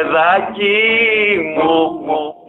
παιδάκι μου, μου